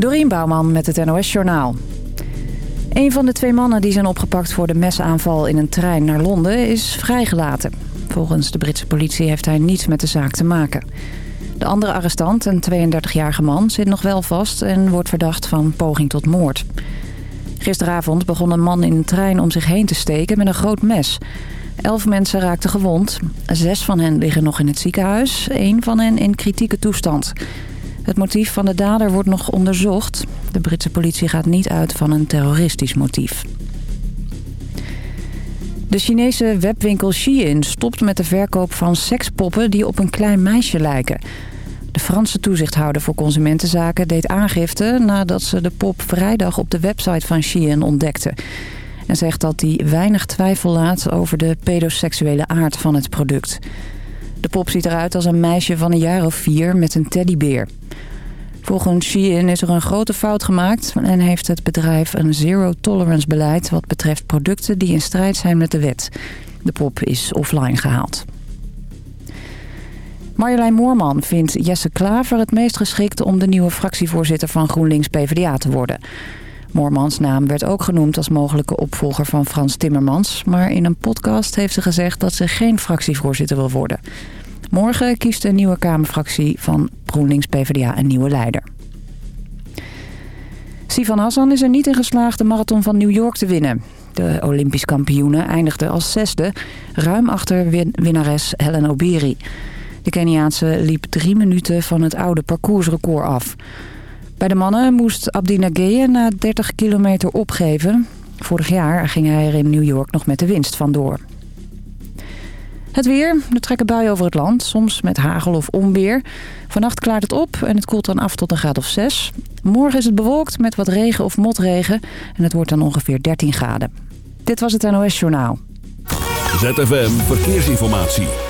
Dorien Bouwman met het NOS Journaal. Een van de twee mannen die zijn opgepakt voor de mesaanval in een trein naar Londen is vrijgelaten. Volgens de Britse politie heeft hij niets met de zaak te maken. De andere arrestant, een 32-jarige man, zit nog wel vast en wordt verdacht van poging tot moord. Gisteravond begon een man in een trein om zich heen te steken met een groot mes. Elf mensen raakten gewond. Zes van hen liggen nog in het ziekenhuis. Eén van hen in kritieke toestand. Het motief van de dader wordt nog onderzocht. De Britse politie gaat niet uit van een terroristisch motief. De Chinese webwinkel Shein stopt met de verkoop van sekspoppen die op een klein meisje lijken. De Franse toezichthouder voor consumentenzaken deed aangifte nadat ze de pop vrijdag op de website van Shein ontdekte. En zegt dat hij weinig twijfel laat over de pedoseksuele aard van het product. De pop ziet eruit als een meisje van een jaar of vier met een teddybeer. Volgens Shein is er een grote fout gemaakt en heeft het bedrijf een zero-tolerance beleid... wat betreft producten die in strijd zijn met de wet. De pop is offline gehaald. Marjolein Moorman vindt Jesse Klaver het meest geschikt om de nieuwe fractievoorzitter van GroenLinks-PVDA te worden. Moormans naam werd ook genoemd als mogelijke opvolger van Frans Timmermans... maar in een podcast heeft ze gezegd dat ze geen fractievoorzitter wil worden... Morgen kiest de nieuwe Kamerfractie van GroenLinks-PVDA een nieuwe leider. Sivan Hassan is er niet in geslaagd de marathon van New York te winnen. De Olympisch kampioene eindigde als zesde, ruim achter winnares Helen Obiri. De Keniaanse liep drie minuten van het oude parcoursrecord af. Bij de mannen moest Abdi Nageye na 30 kilometer opgeven. Vorig jaar ging hij er in New York nog met de winst vandoor. Het weer. Er trekken buien over het land, soms met hagel of onweer. Vannacht klaart het op en het koelt dan af tot een graad of 6. Morgen is het bewolkt met wat regen of motregen en het wordt dan ongeveer 13 graden. Dit was het NOS Journaal. ZFM Verkeersinformatie.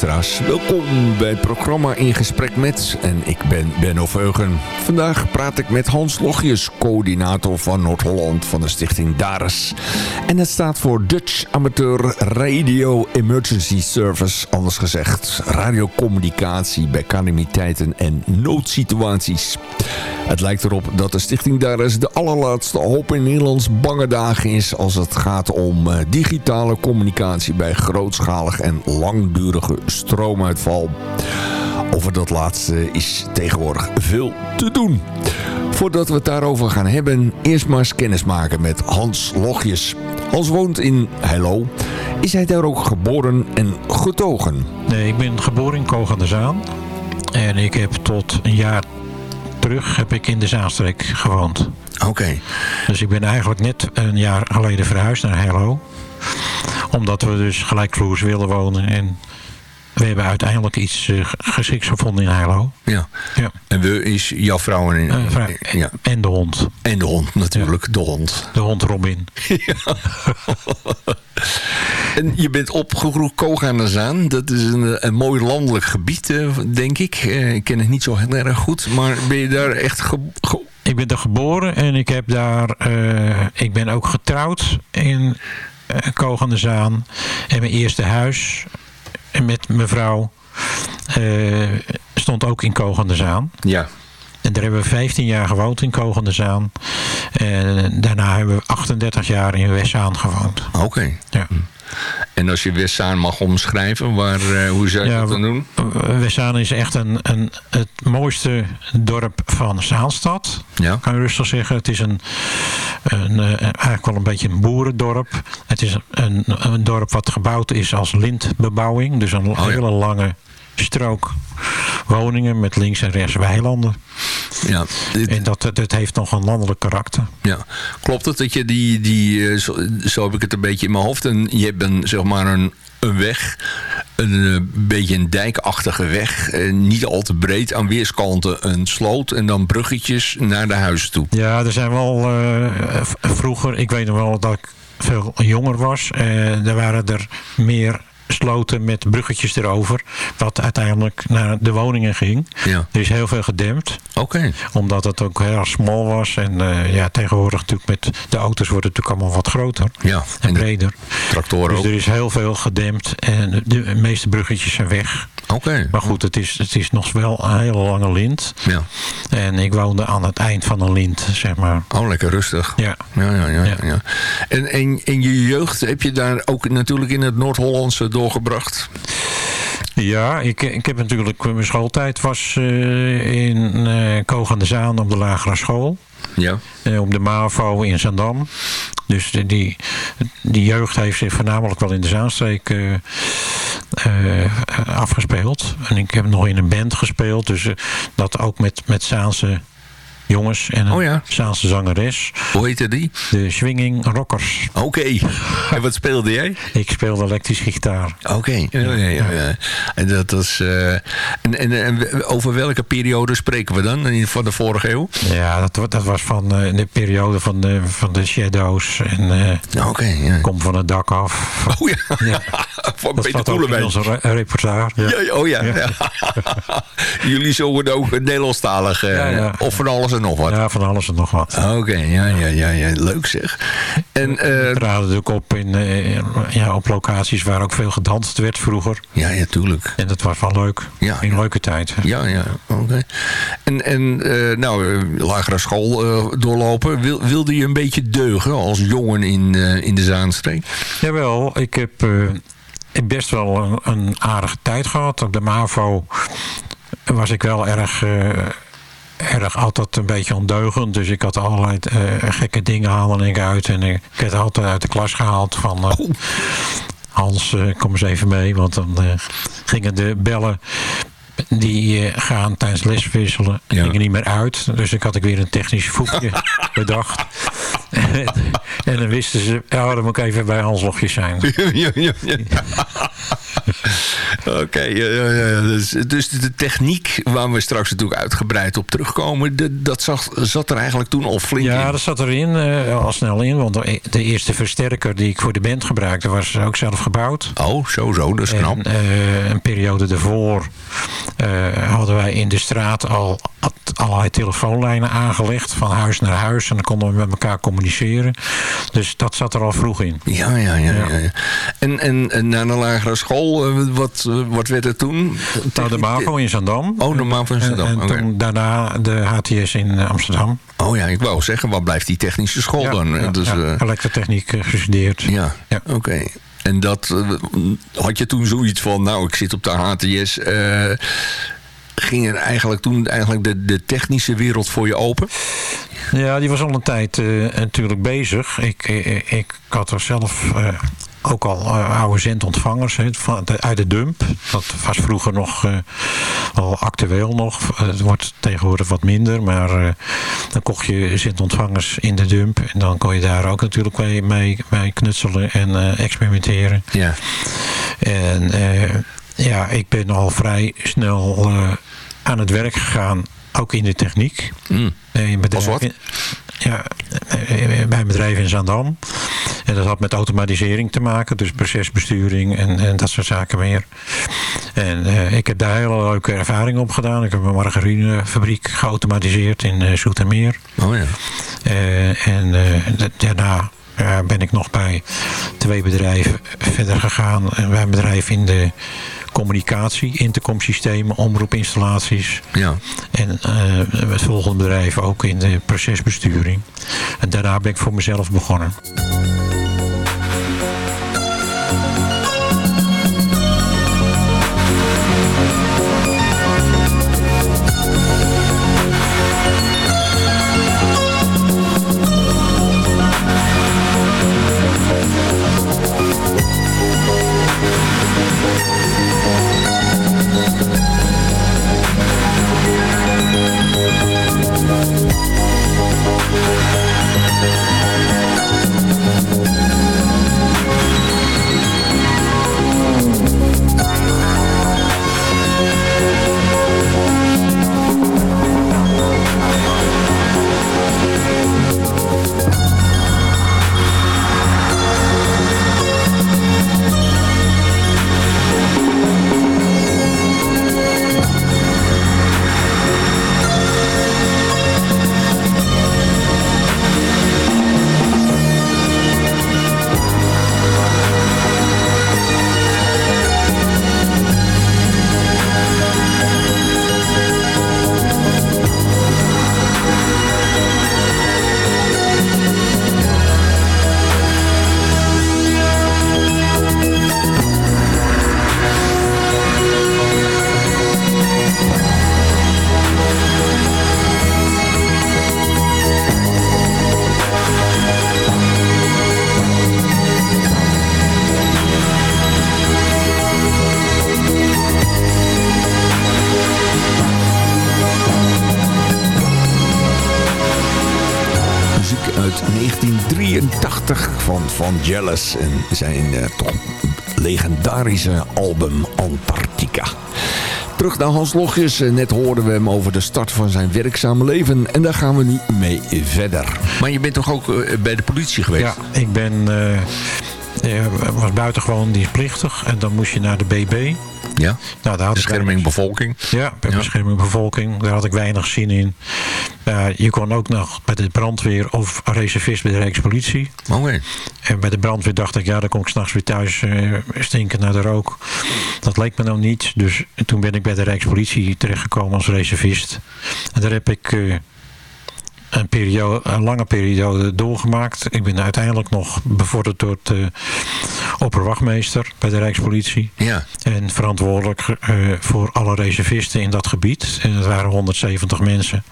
Welkom bij het programma In Gesprek Met en ik ben Benno Veugen. Vandaag praat ik met Hans Logjes, coördinator van Noord-Holland van de stichting DARES. En het staat voor Dutch Amateur Radio Emergency Service, anders gezegd radiocommunicatie bij calamiteiten en noodsituaties. Het lijkt erop dat de stichting DARES de allerlaatste hoop in Nederlands bange dagen is als het gaat om eh, digitale communicatie bij grootschalig en langdurige stroomuitval. Over dat laatste is tegenwoordig veel te doen. Voordat we het daarover gaan hebben, eerst maar eens kennis maken met Hans Logjes. Hans woont in Hello. Is hij daar ook geboren en getogen? Nee, ik ben geboren in Koog aan de Zaan. En ik heb tot een jaar terug heb ik in de Zaanstreek gewoond. Oké. Dus ik ben eigenlijk net een jaar geleden verhuisd naar Hello. Omdat we dus gelijkvloers willen wonen. En we hebben uiteindelijk iets uh, geschikts gevonden in Heilo. Ja. ja. En we is jouw vrouw en... Uh, vrouw, ja. En de hond. En de hond natuurlijk, ja. de hond. De hond Robin. Ja. en je bent opgegroeid Koog aan de Zaan. Dat is een, een mooi landelijk gebied, denk ik. Ik ken het niet zo heel erg goed. Maar ben je daar echt... Ge ge ik ben daar geboren en ik heb daar... Uh, ik ben ook getrouwd in Koog aan de Zaan. En mijn eerste huis en met mevrouw uh, stond ook in Kogende Zaan. Ja. En daar hebben we 15 jaar gewoond in Kogende Zaan. En daarna hebben we 38 jaar in Westzaan gewoond. Oké. Okay. Ja. En als je Westzaan mag omschrijven, waar, uh, hoe zou je ja, dat dan doen? Westzaan is echt een, een, het mooiste dorp van Zaanstad. Ja. Kan je rustig zeggen. Het is een, een, uh, eigenlijk wel een beetje een boerendorp. Het is een, een dorp wat gebouwd is als lintbebouwing. Dus een oh, hele ja. lange strook woningen met links en rechts weilanden. Ja, dit... En dat, dat heeft nog een landelijk karakter. Ja, klopt het dat je die, die zo, zo heb ik het een beetje in mijn hoofd, en je hebt een, zeg maar een, een weg een beetje een dijkachtige weg. niet al te breed. Aan weerskanten een sloot en dan bruggetjes naar de huizen toe. Ja, er zijn wel vroeger, ik weet nog wel dat ik veel jonger was. Uh, er waren er meer sloten met bruggetjes erover. Wat uiteindelijk naar de woningen ging. Ja. Er is heel veel gedempt. Oké. Omdat het ook heel smal was. En uh, ja, tegenwoordig natuurlijk met de auto's wordt het natuurlijk allemaal wat groter. Ja. En, breder. Tractoren Dus ook. er is heel veel gedempt. En de meeste bruggetjes zijn weg. Oké. Maar goed, het is, het is nog wel een hele lange lint. Ja. En ik woonde aan het eind van een lint, zeg maar. Oh, lekker rustig. Ja. Ja, ja, ja. ja. ja. En, en in je jeugd heb je daar ook natuurlijk in het Noord-Hollandse doorgebracht? Ja, ik, ik heb natuurlijk... Mijn schooltijd was uh, in uh, Koog aan de Zaan op de lagere school. Ja. Uh, op de MAVO in Zandam. Dus die, die jeugd heeft zich voornamelijk wel in de Zaanstreek uh, uh, afgespeeld. En ik heb nog in een band gespeeld. Dus dat ook met, met Zaanse jongens en een oh ja. Zaanse zangeres. Hoe heette die? De Swinging Rockers. Oké. Okay. En wat speelde jij? Ik speelde elektrische gitaar. Oké. Okay. Ja, ja, ja, ja, En, dat is, uh, en, en, en, over welke periode spreken we dan? Van de vorige eeuw? Ja, dat, dat was van uh, de periode van de, van de Shadows. En uh, okay, ja. Kom van het dak af. Oh ja. ja. van dat Peter Koelenwijn. onze re repertoire. Ja. ja. oh ja. ja. Jullie zongen ook Nederlandstalig. Of van alles en nog wat. Ja, van alles en nog wat. Oké, okay, ja, ja, ja, ja, leuk zeg. En, uh, We traden natuurlijk op, in, uh, ja, op locaties waar ook veel gedanst werd vroeger. Ja, ja, tuurlijk. En dat was wel leuk. Ja. Een leuke tijd. Ja, ja, oké. Okay. En, en uh, nou, lagere school doorlopen. Wil, wilde je een beetje deugen als jongen in, in de Zaanstreek? Jawel, ik heb best wel een, een aardige tijd gehad. Op de MAVO was ik wel erg erg altijd een beetje ondeugend. Dus ik had allerlei uh, gekke dingen halen ik uit. En ik werd altijd uit de klas gehaald van... Uh, oh. Hans, uh, kom eens even mee. Want dan gingen de bellen die uh, gaan tijdens leswisselen ja. gingen niet meer uit. Dus ik had ik weer een technisch voetje bedacht. en dan wisten ze, ja, dan moet ik even bij Hans Logjes zijn. ja, ja, ja. Oké, okay, ja, ja, dus, dus, de techniek waar we straks natuurlijk uitgebreid op terugkomen, de, dat zat, zat er eigenlijk toen al flink ja, in. Ja, dat zat erin, uh, al snel in, want de, de, eerste versterker die ik voor de band gebruikte was ook zelf gebouwd. Oh, zo, zo, dat is knap. En, uh, een periode daarvoor uh, hadden wij in de straat al allerlei telefoonlijnen aangelegd, van huis naar huis, en dan konden we met elkaar communiceren. Dus dat zat er al vroeg in. Ja, ja, ja. ja. ja. En, en, en na een lagere school, wat, wat werd er toen? Nou, de MAVO in Zandam. Oh, de MAVO in Zandam. En, en okay. toen daarna de HTS in Amsterdam. Oh ja, ik wou zeggen, wat blijft die technische school ja, dan? Ja, dus, ja, elektrotechniek gestudeerd. Ja, ja. oké. Okay. En dat, had je toen zoiets van, nou, ik zit op de HTS... Uh, ging er eigenlijk toen eigenlijk de, de technische wereld voor je open? Ja, die was al een tijd uh, natuurlijk bezig. Ik, ik, ik had er zelf uh, ook al uh, oude zendontvangers he, van de, uit de dump. Dat was vroeger nog al actueel nog. Het wordt tegenwoordig wat minder. Maar dan kocht je zendontvangers in de dump. En dan kon je daar ook natuurlijk mee, mee, mee knutselen en experimenteren. Ja. En ja, ik ben al vrij snel uh, aan het werk gegaan, ook in de techniek. Mm. In Als wat? In, ja, bij een bedrijf in Zaandam. En dat had met automatisering te maken, dus procesbesturing en, en dat soort zaken meer. En uh, ik heb daar hele leuke ervaring op gedaan. Ik heb een margarinefabriek geautomatiseerd in uh, Zoetermeer. Oh ja. Uh, en daarna ben ik nog bij twee bedrijven verder gegaan. Bij een bedrijf in de communicatie, intercomsystemen, omroepinstallaties. Ja. En uh, het volgende bedrijf ook in de procesbesturing. En daarna ben ik voor mezelf begonnen. Jealous en zijn uh, toch legendarische album Antarctica. Terug naar Hans Logjes. Net hoorden we hem over de start van zijn werkzame leven. En daar gaan we nu mee verder. Maar je bent toch ook uh, bij de politie geweest? Ja, ik ben... Uh, was buitengewoon dienstplichtig. En dan moest je naar de BB. Ja, nou, daar had bescherming bevolking. Ja, bij ja. bescherming bevolking. Daar had ik weinig zin in. Uh, je kon ook nog bij de brandweer of reservist bij de Rijkspolitie. Oh, En bij de brandweer dacht ik, ja, dan kom ik s'nachts weer thuis uh, stinken naar de rook. Dat leek me nou niet. Dus toen ben ik bij de Rijkspolitie terechtgekomen als reservist. En daar heb ik... Uh, een, periode, een lange periode doorgemaakt. Ik ben uiteindelijk nog bevorderd door de opperwachtmeester bij de Rijkspolitie. Ja. En verantwoordelijk uh, voor alle reservisten in dat gebied. En dat waren 170 mensen.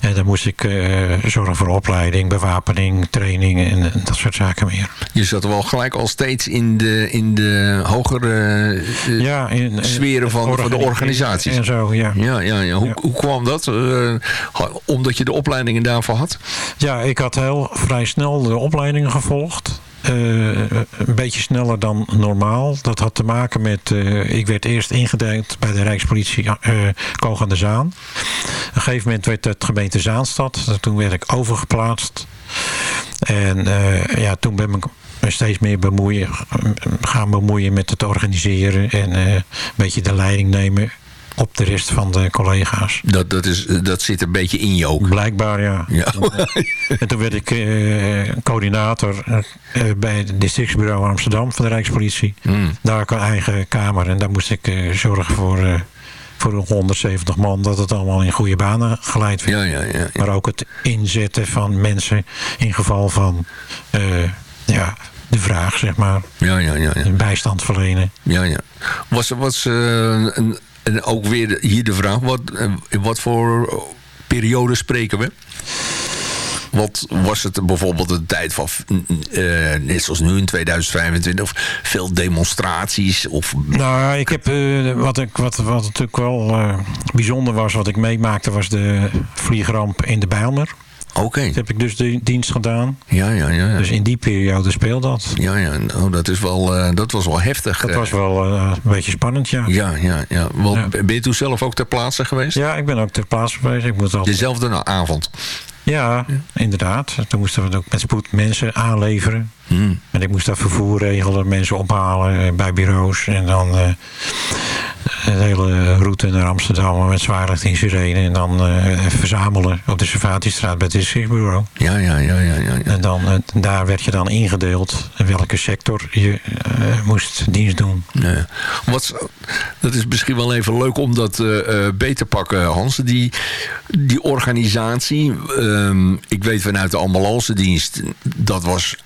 En dan moest ik uh, zorgen voor opleiding, bewapening, training en, en, dat soort zaken meer. Je zat wel gelijk al steeds in de, in de hogere uh, ja, in, sferen van, van de organisaties. En zo, ja. Ja, ja, ja. Hoe, ja. hoe kwam dat? omdat je de opleidingen daarvoor had? Ja, ik had heel vrij snel de opleidingen gevolgd. Uh, een beetje sneller dan normaal. Dat had te maken met... Uh, ik werd eerst ingedeeld bij de Rijkspolitie uh, Koog aan de Zaan. Op een gegeven moment werd het gemeente Zaanstad. Toen werd ik overgeplaatst. En ja, toen ben ik me steeds meer bemoeien, gaan bemoeien met het organiseren. En een beetje de leiding nemen op de rest van de collega's. Dat, dat, is, dat zit een beetje in je ook? Blijkbaar, ja. ja. en toen werd ik uh, coördinator uh, bij het districtsbureau Amsterdam van de Rijkspolitie. Mm. Daar had ik een eigen kamer en daar moest ik uh, zorgen voor, voor de 170 man... dat het allemaal in goede banen geleid werd. Ja, ja, ja. Maar ook het inzetten van mensen in geval van... ja, de vraag, zeg maar. Ja, ja, ja. ja. Bijstand verlenen. Ja, ja. Was was, een en ook weer hier de vraag, wat, in wat voor periode spreken we? Wat was het bijvoorbeeld een tijd van, uh, net zoals nu in 2025, of veel demonstraties? Of... Nou, ik heb, uh, wat, ik, wat, wat natuurlijk wel bijzonder was, wat ik meemaakte, was de vliegramp in de Bijlmer. Oké. Okay. heb ik dus de dienst gedaan. Ja, ja, ja. Dus in die periode speelde dat. Ja, ja. Oh, dat, is wel, uh, dat was wel heftig. Dat was wel uh, een beetje spannend, ja. Ja, ja, ja. Wel, ja. Ben je toen zelf ook ter plaatse geweest? Ja, ik ben ook ter plaatse geweest. Ik moet altijd... Dezelfde avond? Ja, ja, inderdaad. Toen moesten we ook met spoed mensen aanleveren. Hmm. En ik moest dat vervoer regelen, mensen ophalen bij bureaus. En dan uh, de hele route naar Amsterdam met zwaarlicht sirene. En dan uh, verzamelen op de Servatiestraat bij het districtbureau. Ja, ja, ja, ja, ja. En dan, uh, daar werd je dan ingedeeld in welke sector je moest dienst doen. Ja. Wat, dat is misschien wel even leuk om dat beter te pakken, Hans. Die, die organisatie, um, ik weet vanuit de ambulance dienst, dat was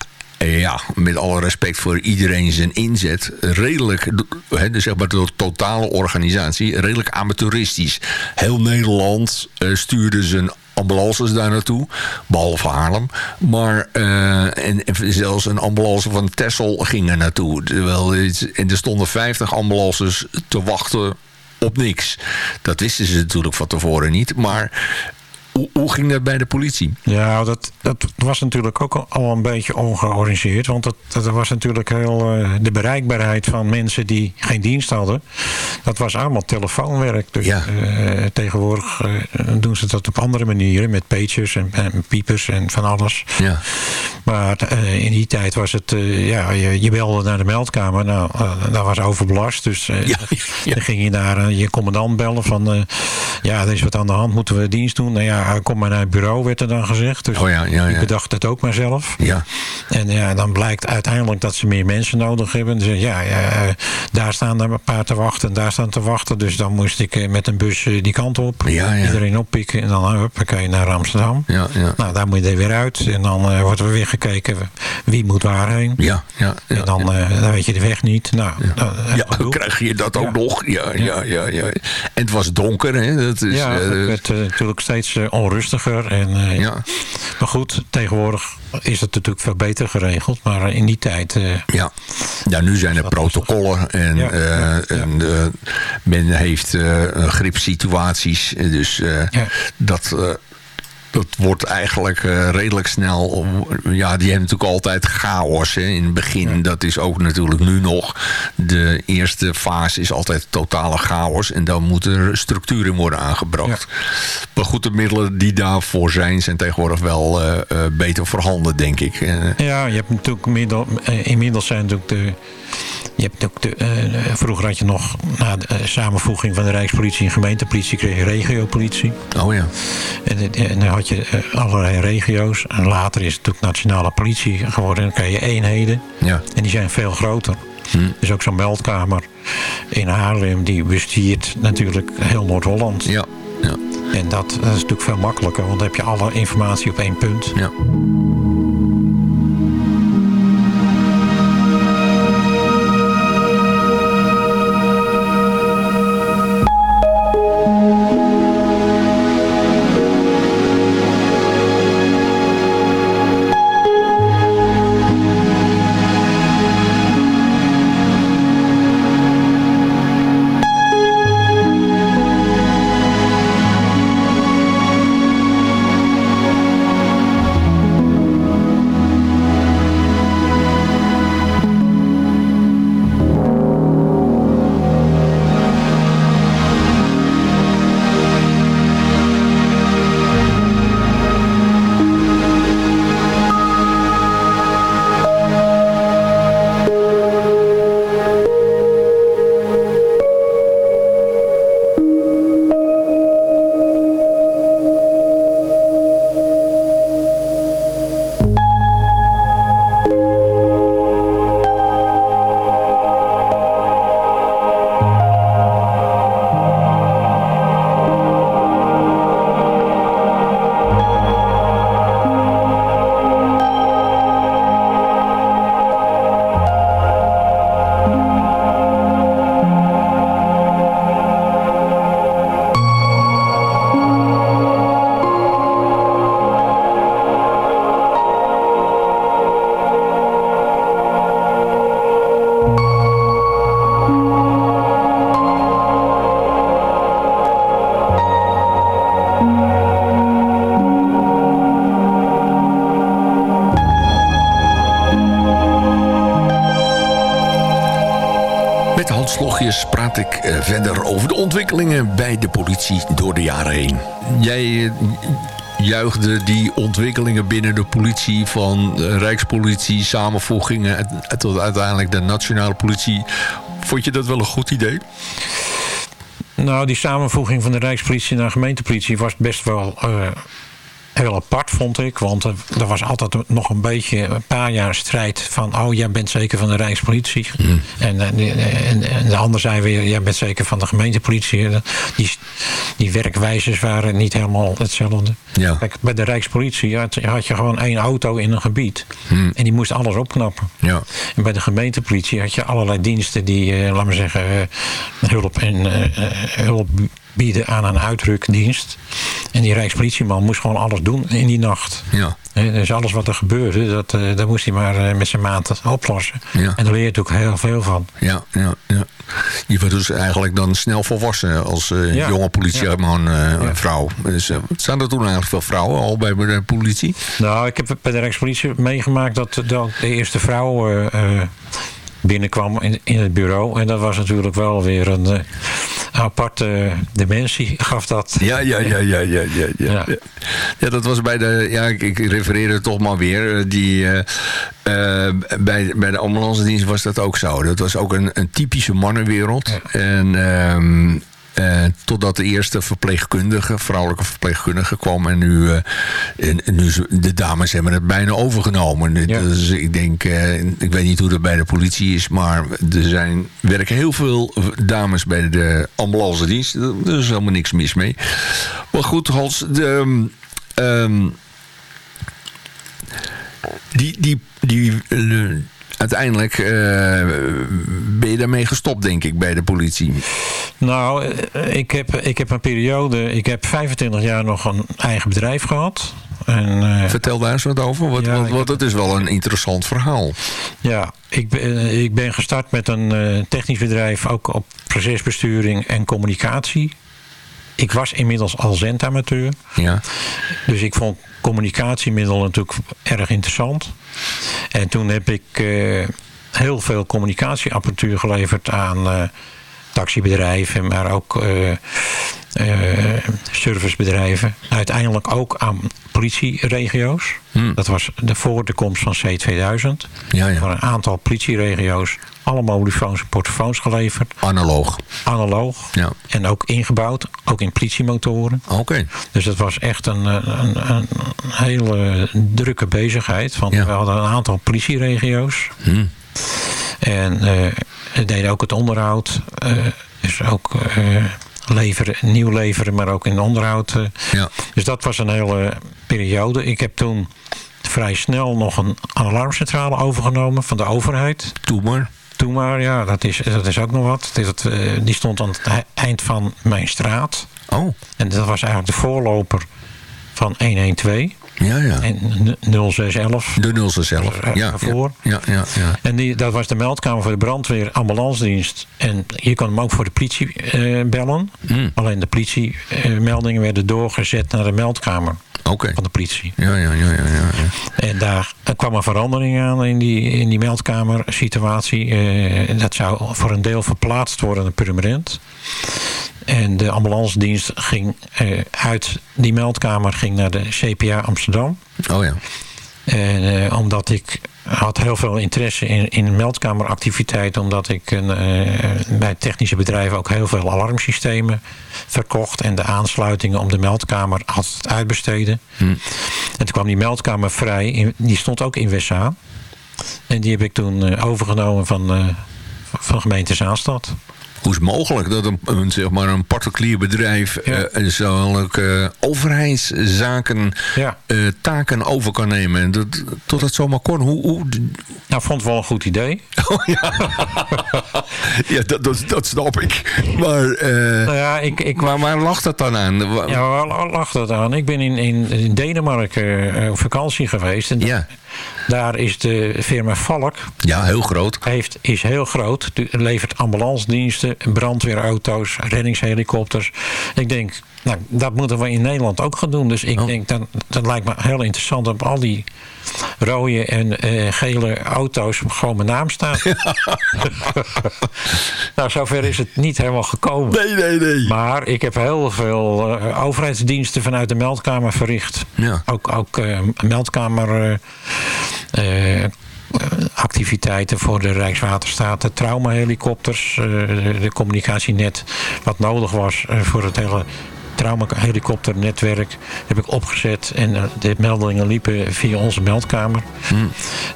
ja, met alle respect voor iedereen zijn inzet, redelijk, he, dus zeg maar de totale organisatie, redelijk amateuristisch. Heel Nederland uh, stuurde zijn ambulances daar naartoe, behalve Haarlem. Maar, en, en, zelfs een ambulance van Tessel ging er naartoe. Terwijl, en er stonden 50 ambulances te wachten op niks. Dat wisten ze natuurlijk van tevoren niet. Maar hoe, hoe, ging dat bij de politie? Ja, dat, dat was natuurlijk ook al een beetje ongeorganiseerd. Want dat, dat was natuurlijk heel... Uh, de bereikbaarheid van mensen die geen dienst hadden... dat was allemaal telefoonwerk. Dus ja. uh, tegenwoordig uh, doen ze dat op andere manieren. Met pagers en, en piepers en van alles. Ja. Maar in die tijd was het... ja, je, je, belde naar de meldkamer. Nou, dat was overbelast. Dus ja. dan ging je naar je commandant bellen van... ja, er is wat aan de hand. Moeten we dienst doen? Nou ja, kom maar naar het bureau, werd er dan gezegd. Dus oh ja, ja, ja. ik bedacht het ook maar zelf. Ja. En ja, dan blijkt uiteindelijk dat ze meer mensen nodig hebben. Dus ja, ja, daar staan er een paar te wachten en daar staan te wachten. Dus dan moest ik met een bus die kant op. Iedereen oppikken en dan hup, je naar Amsterdam. Ja, ja. Nou, daar moet je er weer uit. En dan uh, wordt er weer gekeken wie moet waarheen. Ja, ja, ja En dan. Uh, dan weet je de weg niet. Nou, dan, ja dan krijg je dat ook nog. Ja, ja, ja, ja. En het was donker, hè? Dat is, ja, het werd uh, natuurlijk steeds onrustiger. En, uh, ja. Maar goed, tegenwoordig is het natuurlijk veel beter geregeld. Maar in die tijd... Uh, ja. ja, nu zijn er protocollen. En, ja, ja, en men heeft griepsituaties. Dus dat dat wordt eigenlijk redelijk snel... Ja, die hebben natuurlijk altijd chaos hè, in het begin. Dat is ook natuurlijk nu nog. De eerste fase is altijd totale chaos. En dan moet er structuur in worden aangebracht. Maar goed, de middelen die daarvoor zijn... zijn tegenwoordig wel beter voorhanden, denk ik. ja, je hebt natuurlijk middel, inmiddels zijn natuurlijk de je hebt ook de, uh, vroeger had je nog na de uh, samenvoeging van de Rijkspolitie en gemeentepolitie kreeg je regiopolitie. Oh ja. En, en dan had je allerlei regio's. En later is het natuurlijk nationale politie geworden. Dan krijg je eenheden. Ja. En die zijn veel groter. Hm. Er is ook zo'n meldkamer in Haarlem. Die bestiert natuurlijk heel Noord-Holland. Ja. ja. En dat, dat is natuurlijk veel makkelijker. Want dan heb je alle informatie op één punt. Ja. Praat ik eh, verder over de ontwikkelingen bij de politie door de jaren heen. Jij eh, juichte die ontwikkelingen binnen de politie van de Rijkspolitie, samenvoegingen tot uiteindelijk de nationale politie. Vond je dat wel een goed idee? Nou, die samenvoeging van de Rijkspolitie naar de gemeentepolitie was best wel uh, heel apart, vond ik. Want er, was altijd nog een beetje, een paar jaar strijd van... oh, jij bent zeker van de Rijkspolitie. Hmm. En, en, en, de ander zei weer, jij bent zeker van de gemeentepolitie. Die, die werkwijzes waren niet helemaal hetzelfde. Ja. Kijk, bij de Rijkspolitie had, had, je gewoon één auto in een gebied. Hmm. En die moest alles opknappen. Ja. En bij de gemeentepolitie had je allerlei diensten die, uh, laat maar zeggen, uh, hulp en uh, hulp bieden aan een uitrukdienst. En die Rijkspolitieman moest gewoon alles doen in die nacht. Ja. dus alles wat er gebeurde, dat, uh, dat moest hij maar uh, met zijn maat oplossen. Ja. En daar leer je natuurlijk heel veel van. Ja, ja, ja. Je wordt dus eigenlijk dan snel volwassen als uh, ja. jonge politieman, ja. vrouw. Dus, zijn er toen eigenlijk veel vrouwen al bij de politie? Nou, ik heb bij de Rijkspolitie meegemaakt dat, dat de eerste vrouw binnenkwam in, in het bureau. En dat was natuurlijk wel weer een uh, aparte dimensie, gaf dat. Ja, ja, ja, ja, ja, ja. ja. ja. dat was bij de, ja, ik, ik refereerde toch maar weer, die, uh, uh, bij, bij de ambulance dienst was dat ook zo. Dat was ook een, een typische mannenwereld. En um, uh, totdat de eerste verpleegkundige, vrouwelijke verpleegkundige kwam. En nu, uh, en, nu de dames hebben het bijna overgenomen. Ja. Dus ik denk, uh, ik weet niet hoe dat bij de politie is. Maar er zijn, werken heel veel dames bij de ambulance dienst. Er is helemaal niks mis mee. Maar goed, Hans, de... Um, die, die, die uiteindelijk uh, ben je daarmee gestopt, denk ik, bij de politie. Nou, ik heb, ik heb een periode... Ik heb 25 jaar nog een eigen bedrijf gehad. En, uh, Vertel daar eens wat over, want, ja, want, want het is wel een interessant verhaal. Ja, ik ben, ik ben gestart met een technisch bedrijf... ook op procesbesturing en communicatie ik was inmiddels al zendamateur. Ja. Dus ik vond communicatiemiddelen natuurlijk erg interessant. En toen heb ik eh, heel veel communicatieapparatuur geleverd aan uh, taxibedrijven, maar ook uh, servicebedrijven. Uiteindelijk ook aan politieregio's. Hmm. Dat was de, voor de komst van C2000. Ja, ja. Waren een aantal politieregio's alle mobielefoons en portofoons geleverd. Analoog. Analoog. Ja. En ook ingebouwd, ook in politiemotoren. Oké. Dus dat was echt een, een, een hele drukke bezigheid. Want Ja. we hadden een aantal politieregio's. Hm. En eh deden ook het onderhoud. eh, dus ook eh, leveren, nieuw leveren, maar ook in onderhoud. eh. Ja. Dus dat was een hele periode. Ik heb toen vrij snel nog een alarmcentrale overgenomen van de overheid. Doe maar. Toen maar, ja, dat is, dat is ook nog wat. Eh, die stond aan het eind van mijn straat. Oh. En dat was eigenlijk de voorloper van 112 Ja, ja. en n- 0611. De 0611. Er- Ja, ervoor. Ja, ja, ja. En die, dat was de meldkamer voor de brandweer, ambulancedienst. En je kon hem ook voor de politie eh, bellen. Hm. Alleen de politiemeldingen werden doorgezet naar de meldkamer van de politie. Ja, ja, ja, ja, ja. ja. En daar kwam een verandering aan in die, in die meldkamersituatie. Eh, dat zou voor een deel verplaatst worden naar permanent. En de ambulancedienst ging eh, uit die meldkamer ging naar de CPA Amsterdam. Oh ja. En eh, omdat ik had heel veel interesse in, in meldkameractiviteit. Omdat ik een, eh, bij technische bedrijven ook heel veel alarmsystemen verkocht. En de aansluitingen om de meldkamer had het uitbesteden. Hm. En toen kwam die meldkamer vrij. In, die stond ook in Wessa. En die heb ik toen overgenomen van, van gemeente Zaanstad. Hoe is het mogelijk dat een, een, zeg maar een particulier bedrijf Ja. eh, zulke overheidszaken Ja. eh, taken over kan nemen? En dat, tot het zomaar kon. Hoe, hoe, Nou, vond het wel een goed idee. oh, ja, ja dat, dat, dat snap ik. Maar, eh, Nou ja, ik, ik, maar waar lag dat dan aan? Ja, waar lag dat aan? Ik ben in, in, in Denemarken eh, op vakantie geweest. En Ja. Daar is de firma Valk, ja, heel groot. heeft, is heel groot. Levert ambulancediensten, brandweerauto's, reddingshelikopters. Ik denk, nou, dat moeten we in Nederland ook gaan doen. Dus ik Oh. denk, dat, dat lijkt me heel interessant op al die rode en eh, gele auto's gewoon mijn naam staan. nou, zover is het niet helemaal gekomen. Nee, nee, nee. Maar ik heb heel veel eh, overheidsdiensten vanuit de meldkamer verricht. Ja. Ook, ook eh, meldkamer activiteiten voor de Rijkswaterstaat. De traumahelikopters, de, communicatienet wat nodig was voor het hele traumahelikopternetwerk heb ik opgezet. En eh, de meldingen liepen via onze meldkamer.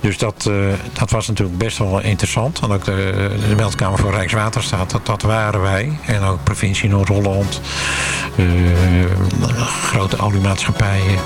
Dus dat, eh, dat was natuurlijk best wel interessant. En ook de, de meldkamer voor Rijkswaterstaat, dat, dat waren wij. En ook provincie Noord-Holland, eh, grote oliemaatschappijen.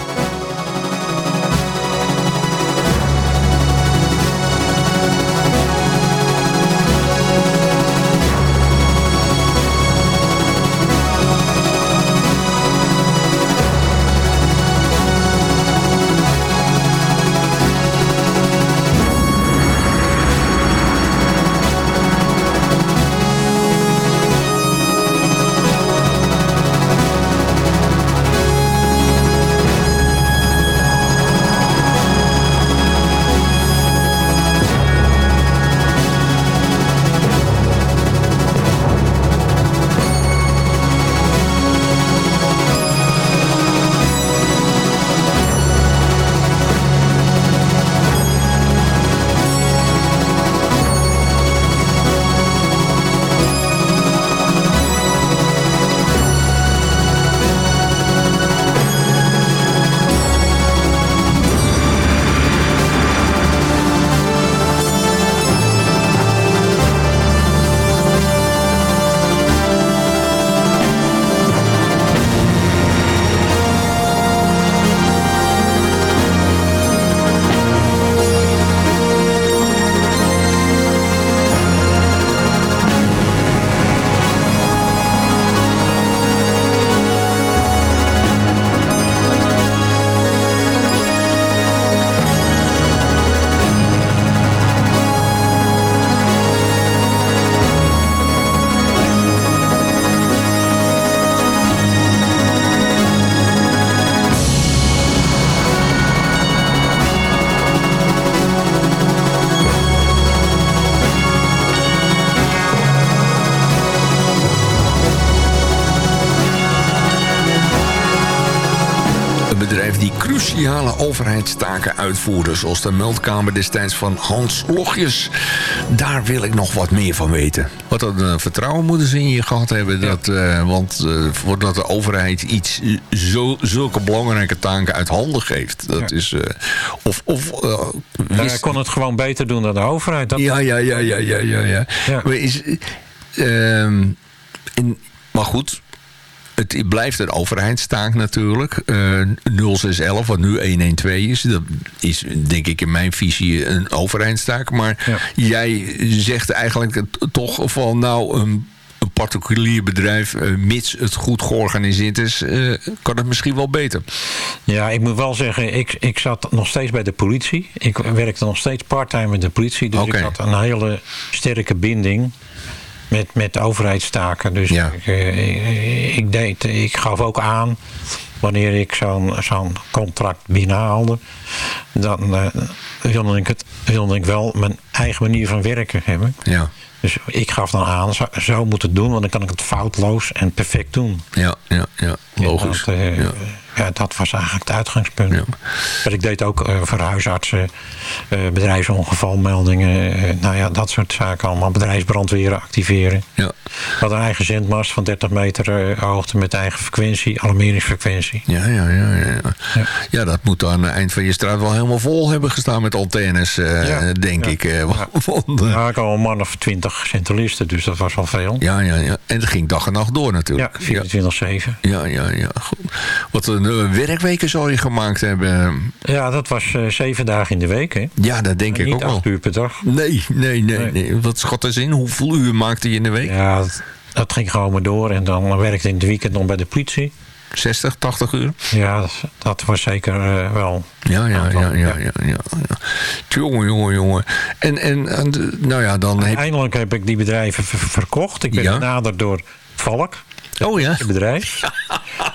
Cruciale overheidstaken uitvoerde... zoals de meldkamer destijds van Hans Logjes. Daar wil ik nog wat meer van weten. Wat dat uh, vertrouwen moeten ze in je gehad hebben. Dat, uh, want uh, voordat de overheid iets zo, zulke belangrijke taken uit handen geeft. Dat Ja. is... of, of, Hij kon het gewoon beter doen dan de overheid. Dat ja, ja, ja, ja, ja, ja. ja. Ja. Maar, is, ehm, in, maar goed, het blijft een overheidstaak natuurlijk. Eh 0611, wat nu 112 is, dat is denk ik in mijn visie een overheidstaak. Maar Ja. jij zegt eigenlijk toch van nou... een een particulier bedrijf, eh, mits het goed georganiseerd is, eh, kan het misschien wel beter. Ja, ik moet wel zeggen, ik, ik zat nog steeds bij de politie. Ik werkte nog steeds part-time met de politie. Dus ik had een hele sterke binding met, met overheidstaken. Dus Ja. ik, eh, ik, deed, ik gaf ook aan wanneer ik zo'n zo'n contract binnenhaalde. Dan eh, wilde, ik het, wilde ik wel mijn eigen manier van werken hebben. Ja, Dus ik gaf dan aan, zo, zo moet het doen, want dan kan ik het foutloos en perfect doen. ja, ja, ja. logisch. Dat, eh, ja. Ja, dat was eigenlijk het uitgangspunt. Ja. Maar ik deed ook eh, voor huisartsen, eh, bedrijfsongevalmeldingen, eh, nou ja, dat soort zaken allemaal. Bedrijfsbrandweren activeren. Ja. Hadden een eigen zendmast van 30 meter hoogte met eigen frequentie, alarmeringsfrequentie. Ja, ja, ja, ja. ja. Ja. Ja, dat moet aan het eind van je straat wel helemaal vol hebben gestaan met antennes, Ja. denk Ja. ik. eh, Ja. Ja, ik al een man of 20 centralisten, dus dat was wel veel. ja, ja, ja. En het ging dag en nacht door Ja, natuurlijk. 24-7. ja, ja, ja. Goed. Wat een werkweken zou je gemaakt hebben. Ja, dat was eh, zeven dagen in de week, hè? Ja, dat denk ik Niet ook wel. acht uur per dag. Nee, nee, nee, Nee. nee. Wat schat eens in? Hoeveel uur maakte je in de week? Ja, dat, dat ging gewoon maar door. En dan werkte ik in het weekend nog bij de politie. 60, 80 uur? Ja, dat, was zeker eh, wel. Ja, ja, ja, ja, ja. ja. Jongen, jongen, jongen. En, en, nou ja, dan heb Eindelijk heb ik die bedrijven ver- verkocht. Ik ben benaderd door Valk, Oh ja? het bedrijf.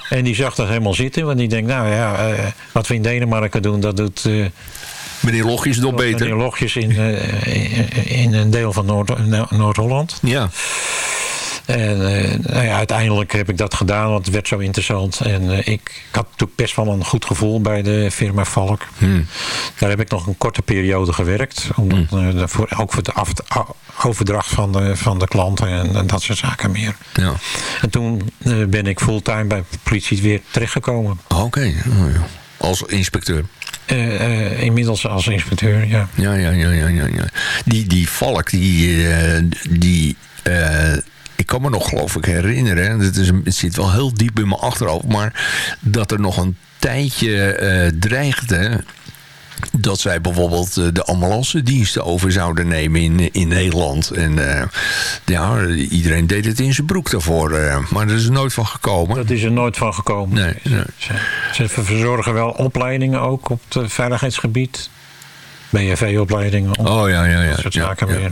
En die zag dat helemaal zitten. Want die denkt, nou ja, eh, wat we in Denemarken doen, dat doet eh Meneer Logjes nog meneer beter. Logjes in, eh, in een deel van Noord- No- Noord-Holland. Ja. En eh, nou ja, uiteindelijk heb ik dat gedaan, want het werd zo interessant. En eh, ik, ik had natuurlijk best wel een goed gevoel bij de firma Valk. Hm. Daar heb ik nog een korte periode gewerkt. Omdat, eh, voor, ook voor de af- overdracht van de, van de klanten en, en dat soort zaken meer. Ja. En toen ben ik fulltime bij de politie weer terechtgekomen. Oké. Oh, ja. Als inspecteur. Inmiddels als inspecteur, ja. Ja, ja, ja, ja, ja. ja. Die, die valk, die... die ik kan me nog geloof ik herinneren... en Het, is het zit wel heel diep in mijn achterhoofd... maar dat er nog een tijdje eh, dreigde... dat zij bijvoorbeeld eh, de ambulancediensten over zouden nemen in, in Nederland. En eh, ja, iedereen deed het in zijn broek daarvoor. maar er is er nooit van gekomen. Dat is er nooit van gekomen. Nee, nee. Ze, ze verzorgen wel opleidingen ook op het veiligheidsgebied. BFV-opleidingen, Oh ja, ja, ja. dat soort ja, zaken ja. meer.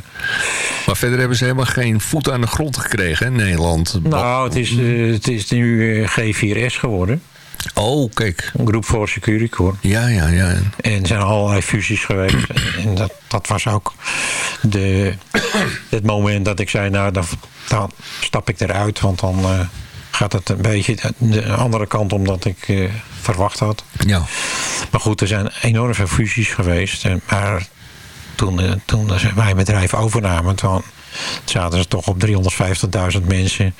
Maar verder hebben ze helemaal geen voet aan de grond gekregen in Nederland. Nou, het is, eh, het is nu eh, G4S geworden. Oh, kijk. Een groep voor Securicor. Ja, ja, ja. En er zijn allerlei fusies geweest. en dat, dat was ook de, het moment dat ik zei, nou dan, dan stap ik eruit. Want dan eh, gaat het een beetje de andere kant om dat ik verwacht had. Ja, Maar goed, er zijn enorm veel fusies geweest. En, maar toen, eh, toen ze mijn bedrijf overnamen, toen zaten ze toch op 350.000 mensen.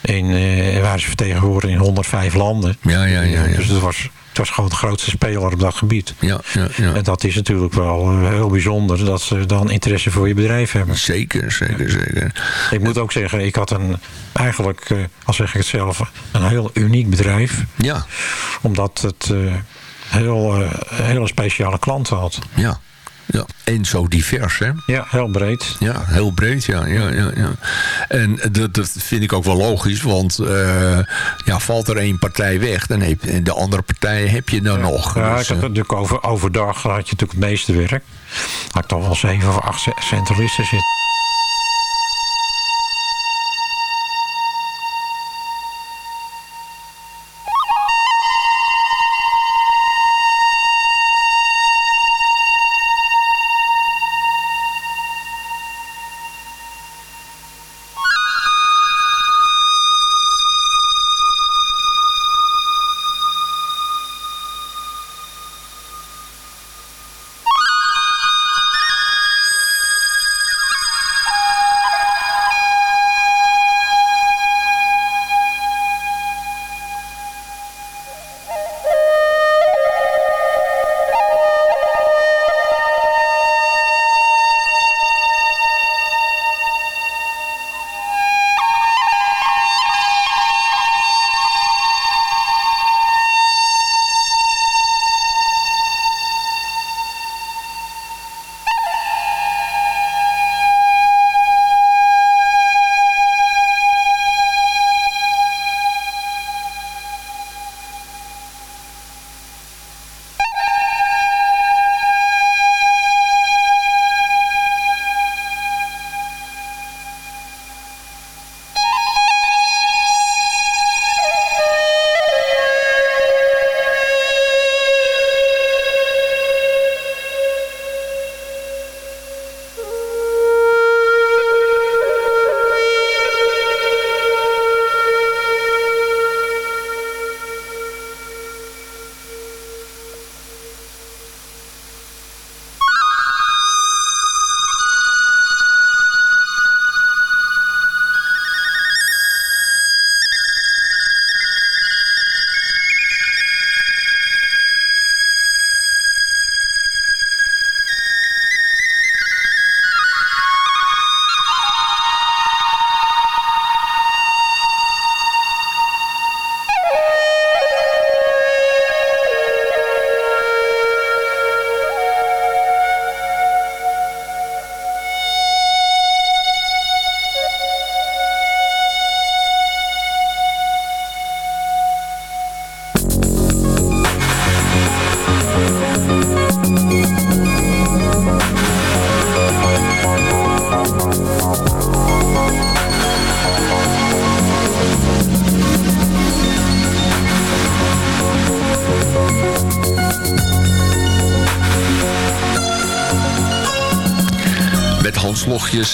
In, eh, waar ze vertegenwoordigd in 105 landen. ja, ja, ja. ja. Dus het was, het was gewoon de grootste speler op dat gebied. Ja, ja, ja. En dat is natuurlijk wel eh, heel bijzonder dat ze dan interesse voor je bedrijf hebben. Zeker, zeker, zeker. Ik moet ook zeggen, ik had een, eigenlijk, al zeg ik het zelf, een heel uniek bedrijf. Ja, Omdat het heel, eh, hele speciale klanten had. ja. ja. En zo divers, hè? Ja, heel breed. Ja, heel breed, ja. ja, ja, ja. En dat, dat vind ik ook wel logisch, want eh, ja, valt er één partij weg, dan heb je de andere partijen heb je dan nog. Ja, Dus, ik had eh, natuurlijk over, overdag had je natuurlijk het meeste werk. Had ik toch wel zeven of acht ce- centralisten zitten.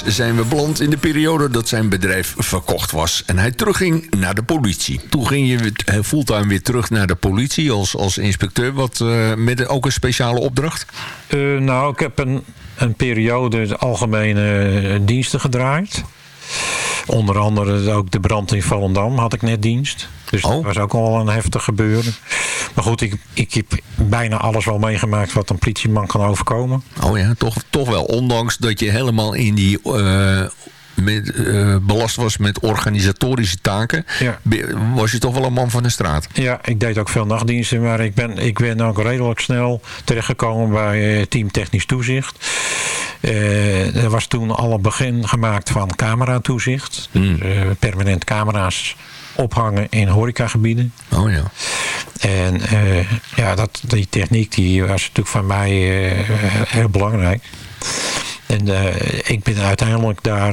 Zijn we beland in de periode dat zijn bedrijf verkocht was. En hij terugging naar de politie. Toen ging je fulltime weer terug naar de politie als, als inspecteur. Wat, uh, met ook een speciale opdracht? Uh, nou, ik heb een, een periode de algemene diensten gedraaid. Onder andere ook de brand in Volendam had ik net dienst. Dus oh. dat was ook al een heftig gebeuren. Maar goed, ik, ik heb bijna alles wel meegemaakt wat een politieman kan overkomen. Oh ja, toch, toch wel. Ondanks dat je helemaal in die... Uh, met, uh, belast was met organisatorische taken, ja. was je toch wel een man van de straat. Ja, ik deed ook veel nachtdiensten, maar ik ben, ik ben ook redelijk snel terechtgekomen bij uh, team technisch toezicht. Uh, er was toen al een begin gemaakt van cameratoezicht. Mm. Dus, permanent camera's ophangen in horecagebieden. Oh ja. En uh, ja, dat, die techniek die was natuurlijk van mij heel belangrijk. En uh, ik ben uiteindelijk daar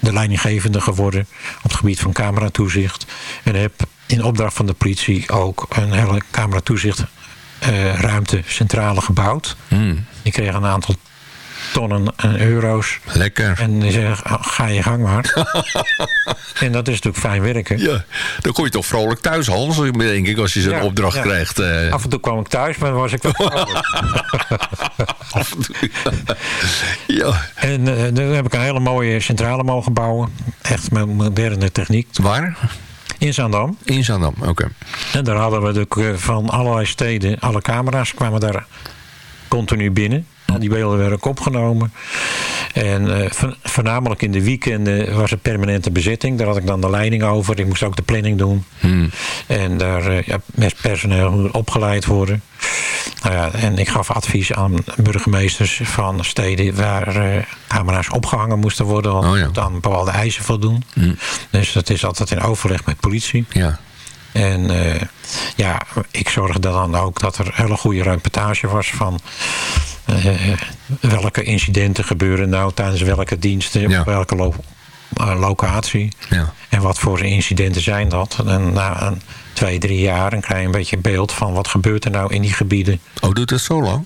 de leidinggevende geworden op het gebied van cameratoezicht. En heb in opdracht van de politie ook een hele cameratoezicht ruimte centrale gebouwd. Mm. Ik kreeg een aantal tonnen en euro's. Lekker. En die zeggen, oh, ga je gang maar. en dat is natuurlijk fijn werken. Ja, dan kom je toch vrolijk thuis, Hans, denk ik, als je zo'n opdracht krijgt. Uh... Af en toe kwam ik thuis, maar dan was ik wel Af en toe, ja. En uh, dan heb ik een hele mooie centrale mogen bouwen. Echt met moderne techniek. Waar? In Zandam. In Zandam, oké. En daar hadden we eh, van allerlei steden, alle camera's kwamen daar continu binnen. Die beelden werden ook opgenomen. En uh, voornamelijk in de weekenden was er permanente bezetting. Daar had ik dan de leiding over. Ik moest ook de planning doen. Hmm. En daar uh, ja, personeel moet opgeleid worden. Nou ja, en ik gaf advies aan burgemeesters van steden waar uh, camera's opgehangen moesten worden. Want oh, ja. aan bepaalde eisen voldoen. Hmm. Dus dat is altijd in overleg met politie. Ja. En ja, ik zorgde dan ook dat er hele goede reportage was van uh, welke incidenten gebeuren nou tijdens welke diensten, op welke lo uh, locatie. Ja. En wat voor incidenten zijn dat. En na een, twee, drie jaar dan krijg je een beetje beeld van wat gebeurt er nou in die gebieden. Oh, doet het zo lang?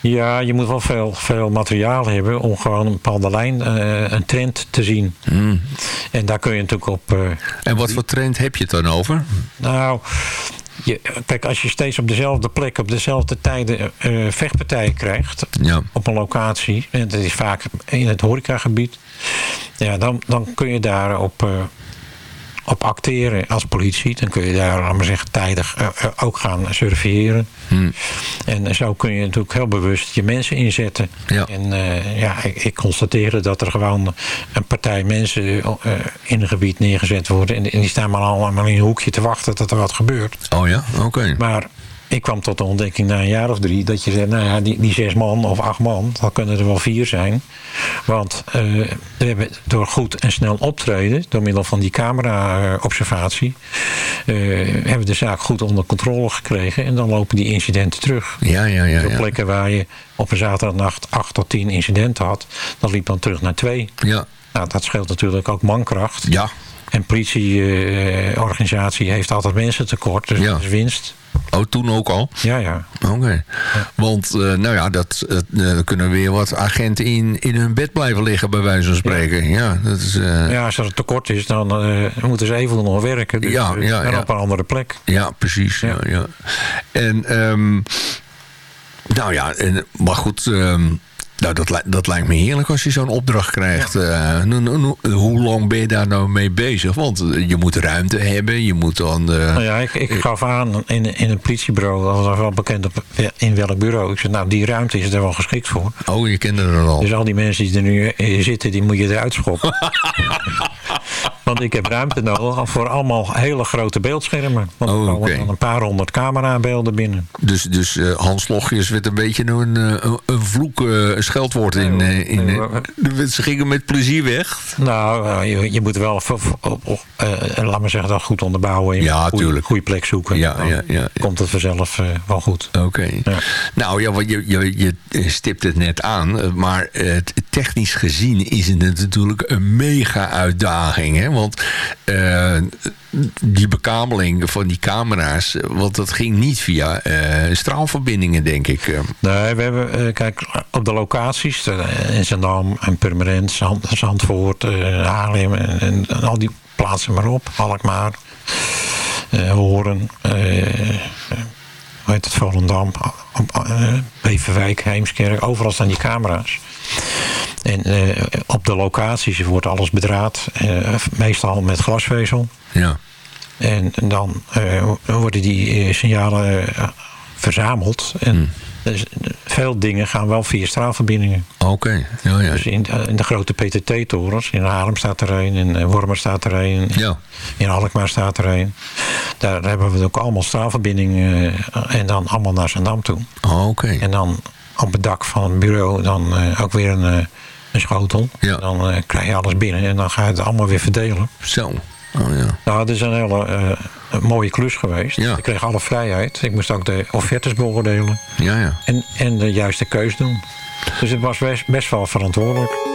Ja, je moet wel veel, veel materiaal hebben om gewoon een bepaalde lijn, uh, een trend te zien. Mm. En daar kun je natuurlijk op... Uh, en wat voor trend heb je het dan over? Nou, je, kijk, als je steeds op dezelfde plek, op dezelfde tijden uh, vechtpartijen krijgt, ja. op een locatie, en dat is vaak in het horecagebied, ja, dan, dan kun je daarop uh, op acteren als politie. Dan kun je daar, laat maar zeggen, tijdig uh, ook gaan surveilleren. Hmm. En zo kun je natuurlijk heel bewust je mensen inzetten. Ja. En uh, ja, ik, ik, constateerde dat er gewoon een partij mensen uh, in een gebied neergezet worden. En, en, die staan maar allemaal in een hoekje te wachten dat er wat gebeurt. Oh ja, oké. Maar ik kwam tot de ontdekking na een jaar of drie... dat je zegt, nou ja, die, die zes man of acht man... dan kunnen er wel vier zijn. Want uh, we hebben door goed en snel optreden... door middel van die camera-observatie... Uh, hebben we de zaak goed onder controle gekregen... en dan lopen die incidenten terug. Ja, ja, ja. Op plekken waar je op een zaterdagnacht acht tot tien incidenten had... dan liep dan terug naar twee. Ja. Nou, dat scheelt natuurlijk ook mankracht. Ja. En politieorganisatie uh, heeft altijd mensen tekort, dus ja. dat is winst. Oh, toen ook al? Ja, ja. Oké. Ja. Want, uh, nou ja, dat, uh, kunnen weer wat agenten in, in hun bed blijven liggen, bij wijze van spreken. Ja, ja dat is, uh... ja als er tekort is, dan moeten ze even nog werken. Dus, ja, ja, en op een andere plek. Ja, precies. Ja. Ja, En, um, nou ja, en, maar goed... Um, nou, dat, dat lijkt me heerlijk als je zo'n opdracht krijgt. Ja. Uh, hoe lang ben je daar nou mee bezig? Want eh, je moet ruimte hebben, je moet dan... Uh, nou ja, ik, ik gaf aan in, in een politiebureau, dat was wel bekend op, in welk bureau. Ik zei, nou, die ruimte is er wel geschikt voor. Oh, je kende er al. Dus al die mensen die er nu zitten, die moet je eruit schoppen. Want ik heb ruimte nodig voor allemaal hele grote beeldschermen. Want oh, er komen dan een paar honderd camerabeelden binnen. Dus, dus uh, Hans Logjes werd een beetje een, een, een vloek, een scheldwoord in. Nee, in nee, ze gingen met plezier weg. Nou, je, je moet wel, uh, laat maar zeggen, dat goed onderbouwen. Ja, natuurlijk. Goede plek zoeken. Ja, ja, ja, ja, komt het vanzelf uh, wel goed. Oké. Okay. Nou, ja, je, je, je stipt het net aan. Maar technisch gezien is het natuurlijk een mega uitdaging. Hè? Want die bekabeling van die camera's... want dat ging niet via straalverbindingen, denk ik. Nee, we hebben... kijk, op de locaties... in Zandam en Purmerend, Zand, Zandvoort, Haarlem... En, en, en, al die plaatsen maar op. Alkmaar, Horen... hoe heet het, Volendam... Beverwijk, Heemskerk... overal staan die camera's. En uh, op de locaties wordt alles bedraad. Uh, meestal met glasvezel. Ja. En, en dan uh, worden die signalen verzameld. En hmm. Dus, veel dingen gaan wel via straalverbindingen. Oké, okay. ja, ja. Dus in, in de grote PTT-torens. In Haarlem staat er een. In Wormer staat er een. Ja. In Alkmaar staat er een. Daar hebben we ook allemaal straalverbindingen. en dan allemaal naar Zandam toe. Oh, Oké. Okay. En dan op het dak van het bureau dan ook weer een een schotel. Ja. Dan krijg je alles binnen en dan ga je het allemaal weer verdelen. Zo. Oh, ja. Nou, het is een hele uh, mooie klus geweest. Ja. Ik kreeg alle vrijheid. Ik moest ook de offertes beoordelen. Ja, ja. En, en de juiste keus doen. Dus het was best, best wel verantwoordelijk.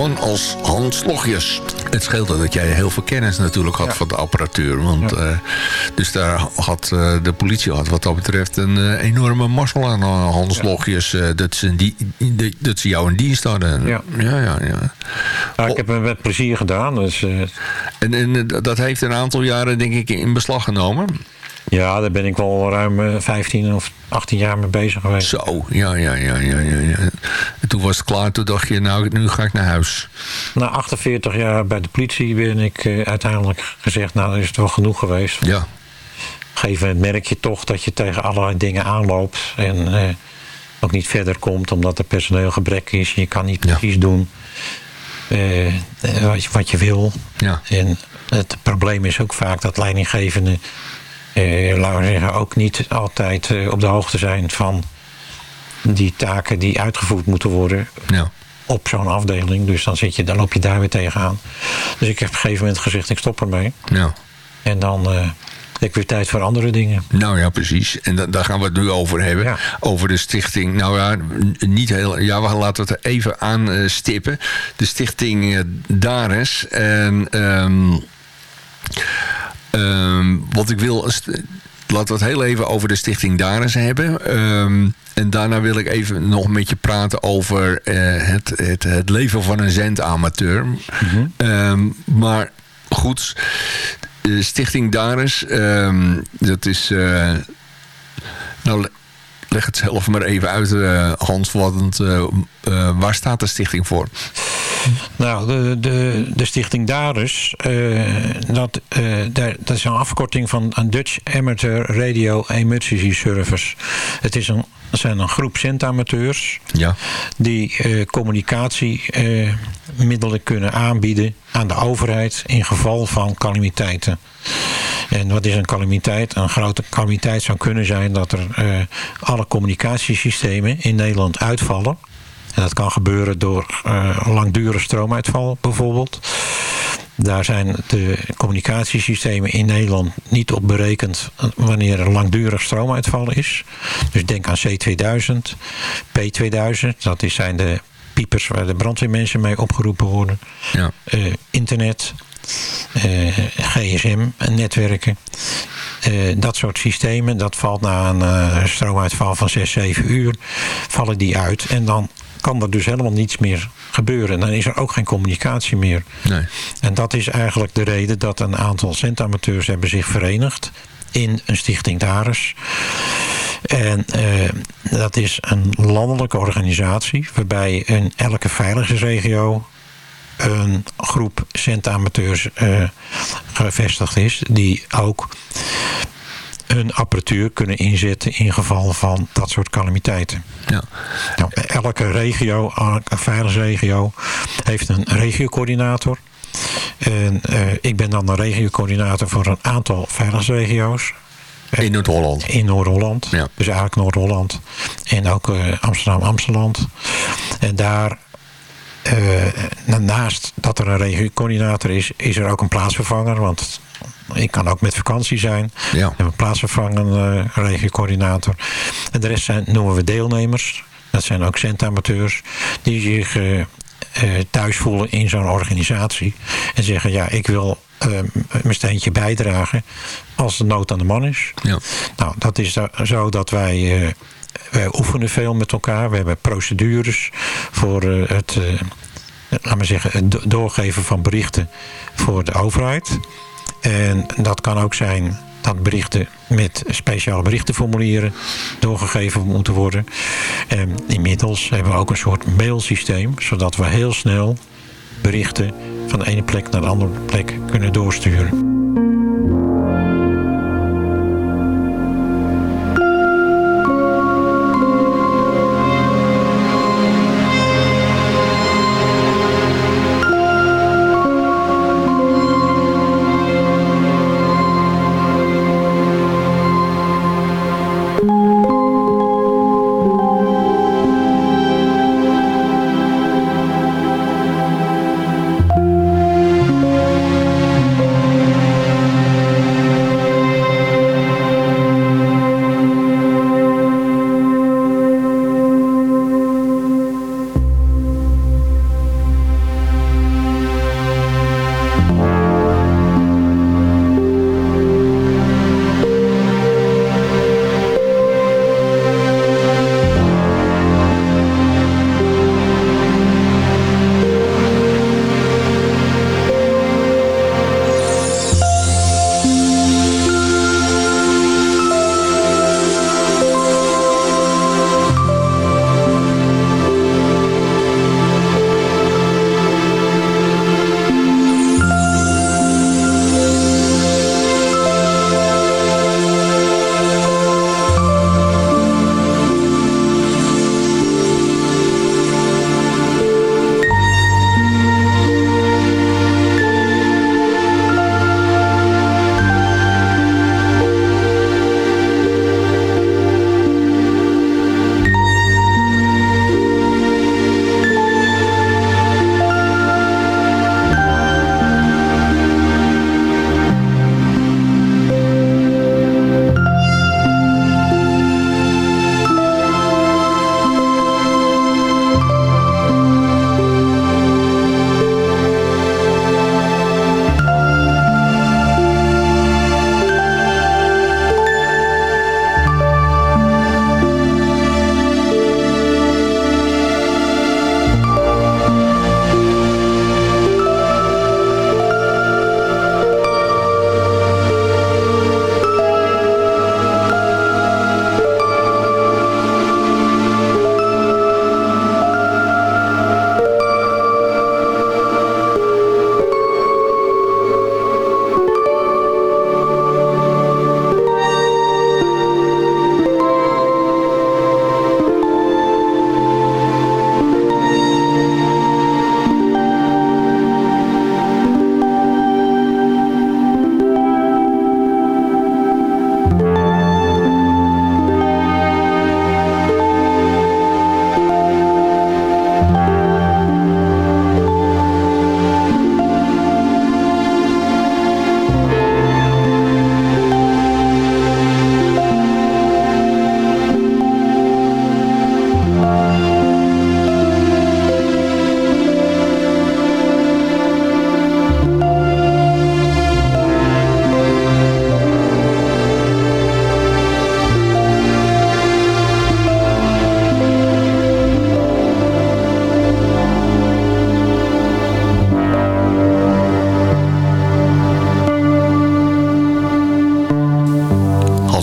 Als Hans Logjes. Het scheelde dat jij heel veel kennis natuurlijk had van de apparatuur. Want, uh, dus daar had uh, de politie had wat dat betreft een uh, enorme mazzel aan Hans ja. Logjes. dat, ze die, die, dat ze jou in dienst hadden. Ja, ja, ja. ja. Ik heb hem met plezier gedaan. Dus, en, en dat heeft een aantal jaren denk ik in beslag genomen. Ja, daar ben ik wel ruim 15 of 18 jaar mee bezig geweest. Zo, ja, ja, ja, ja, ja. En toen was het klaar, toen dacht je, nou, nu ga ik naar huis. Na 48 jaar bij de politie ben ik uh, uiteindelijk gezegd, nou, is het wel genoeg geweest. Ja. Geef het merk je toch dat je tegen allerlei dingen aanloopt. En uh, ook niet verder komt omdat er personeelgebrek is. Je kan niet precies doen uh, wat, je, wat, je, wil. Ja. En het probleem is ook vaak dat leidinggevenden, uh, laten we zeggen, ook niet altijd uh, op de hoogte zijn van die taken die uitgevoerd moeten worden. Ja op zo'n afdeling. Dus dan, zit je, dan loop je daar weer tegenaan. Dus ik heb op een gegeven moment gezegd, ik stop ermee. Ja. En dan uh, heb ik weer tijd voor andere dingen. Nou ja, precies. En da daar gaan we het nu over hebben. Ja. Over de stichting. Nou ja, niet heel... Ja, we laten het er even aan uh, stippen. De stichting uh, Dares. En... Um, um, wat ik wil... Laten we het heel even over de stichting Dares hebben. Um, en daarna wil ik even nog met je praten over uh, het, het, het, leven van een zendamateur. Mm -hmm. um, maar goed, de Stichting Dares, um, dat is... Uh, nou, leg het zelf maar even uit, uh, Hans. Want, waar staat de stichting voor? Nou, de, de, de stichting DARUS, dat, dat is een afkorting van een Dutch Amateur Radio Emergency Service. Het is een, zijn een groep centamateurs ja. die uh, communicatiemiddelen kunnen aanbieden aan de overheid in geval van calamiteiten. En wat is een calamiteit? Een grote calamiteit zou kunnen zijn dat er alle communicatiesystemen in Nederland uitvallen. En dat kan gebeuren door langdurige stroomuitval bijvoorbeeld. Daar zijn de communicatiesystemen in Nederland niet op berekend wanneer er langdurig stroomuitval is. Dus denk aan C2000, P2000, dat zijn de piepers waar de brandweermensen mee opgeroepen worden. Ja. Uh, internet, uh, gsm, netwerken. Uh, dat soort systemen, dat valt na een stroomuitval van 6, 7 uur, vallen die uit. En dan kan er dus helemaal niets meer gebeuren. Dan is er ook geen communicatie meer. Nee. En dat is eigenlijk de reden dat een aantal centamateurs hebben zich verenigd in een stichting Dares. En uh, dat is een landelijke organisatie waarbij in elke veiligheidsregio een groep centamateurs uh, gevestigd is die ook hun apparatuur kunnen inzetten in geval van dat soort calamiteiten. Ja. Nou, elke regio, elke veiligheidsregio heeft een regiocoördinator. En uh, ik ben dan de regiocoördinator voor een aantal veiligheidsregio's. In Noord-Holland? In Noord-Holland. Ja. Dus eigenlijk Noord-Holland. En ook uh, Amsterdam-Amsterdam. En daar uh, naast dat er een regiocoördinator is, is er ook een plaatsvervanger. Want ik kan ook met vakantie zijn. Ja. We hebben een plaatsvervangende uh, regiocoördinator. En de rest zijn, noemen we deelnemers. Dat zijn ook centamateurs. Die zich uh, uh, thuis voelen in zo'n organisatie. En zeggen, ja, ik wil mijn steentje bijdragen als de nood aan de man is. Ja. Nou, dat is zo dat wij... wij oefenen veel met elkaar. We hebben procedures voor het laat maar zeggen, het doorgeven van berichten voor de overheid. En dat kan ook zijn dat berichten met speciale berichtenformulieren doorgegeven moeten worden. En inmiddels hebben we ook een soort mailsysteem, zodat we heel snel berichten van de ene plek naar de andere plek kunnen doorsturen.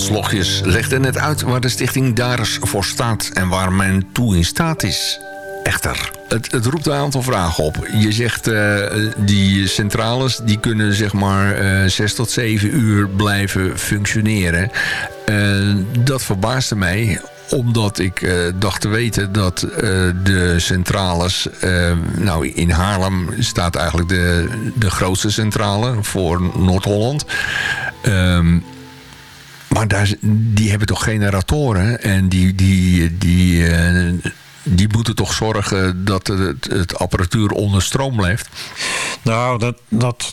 Hondslochjes legde net uit waar de stichting Dares voor staat... en waar men toe in staat is. Echter, het, het roept een aantal vragen op. Je zegt, uh, die centrales die kunnen zeg maar uh, zes tot zeven uur blijven functioneren. Uh, dat verbaasde mij omdat ik dacht te weten dat de centrales... Nou, in Haarlem staat eigenlijk de, de grootste centrale voor Noord-Holland. Um, maar daar, die hebben toch generatoren en die... die, die die moeten toch zorgen dat het, het, apparatuur onder stroom blijft? Nou, dat, dat,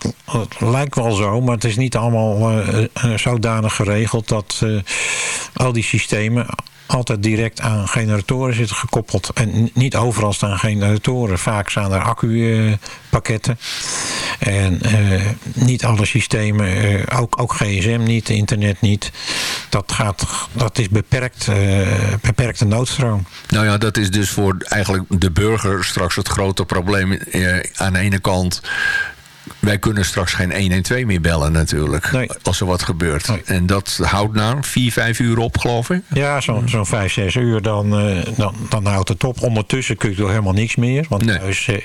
lijkt wel zo, maar het is niet allemaal uh, zodanig geregeld dat al die systemen altijd direct aan generatoren zitten gekoppeld. En niet overal staan generatoren. Vaak staan er accupakketten. En uh, niet alle systemen, uh, ook, ook gsm niet, internet niet. Dat, gaat, dat is beperkt, uh, beperkte noodstroom. Nou ja, dat is dus voor eigenlijk de burger straks het grote probleem. aan de ene kant wij kunnen straks geen 112 meer bellen natuurlijk. Nee. Als er wat gebeurt. Nee. En dat houdt nou 4, 5 uur op geloof ik? Ja, zo'n zo 5, 6 uur dan, uh, dan, dan houdt het op. Ondertussen kun je door helemaal niks meer. Want nee. thuis uh,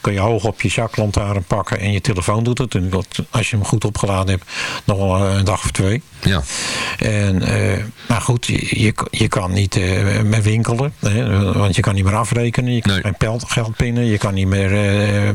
kun je hoog op je zaklantaarn pakken en je telefoon doet het. En als je hem goed opgeladen hebt, nog wel een dag of twee. Ja. En, uh, maar goed, je, je, kan niet meer winkelen. Hè, want je kan niet meer afrekenen. Je kan geen geld pinnen. Je kan niet meer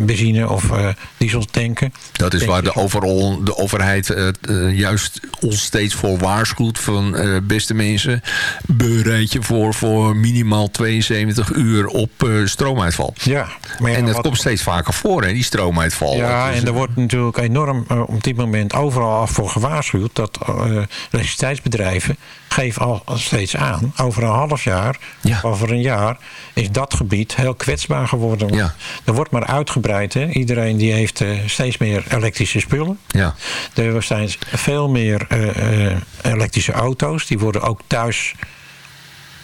benzine of diesel tanken. Dat is waar de, overal, de overheid uh, uh, juist ons steeds voor waarschuwt. Van uh, beste mensen, bereid je voor, voor minimaal 72 uur op stroomuitval. Ja, maar ja, en dat wat... komt steeds vaker voor, hè, die stroomuitval. Ja, dus, en er wordt natuurlijk enorm op dit moment overal af voor gewaarschuwd... dat elektriciteitsbedrijven geven al steeds aan... over een half jaar, ja. over een jaar... is dat gebied heel kwetsbaar geworden. Ja. Er wordt maar uitgebreid. Hè. Iedereen die heeft steeds meer elektrische spullen. Ja. Er zijn veel meer uh, uh, elektrische auto's. Die worden ook thuis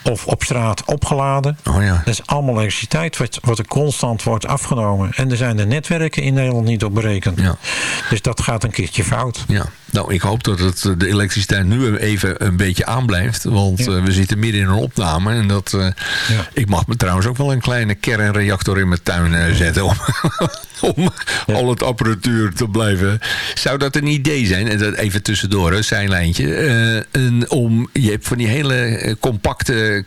of op straat opgeladen. Oh ja. Dat is allemaal elektriciteit wat, wat er constant wordt afgenomen. En er zijn de netwerken in Nederland niet op berekend. Ja. Dus dat gaat een keertje fout. Ja. Nou, ik hoop dat het de elektriciteit nu even een beetje aanblijft. Want ja. uh, we zitten midden in een opname. En dat, uh, ja. ik mag me trouwens ook wel een kleine kernreactor in mijn tuin uh, zetten. Om, om ja. al het apparatuur te blijven. Zou dat een idee zijn? En dat even tussendoor, een zijlijntje. Een, om, je hebt van die hele compacte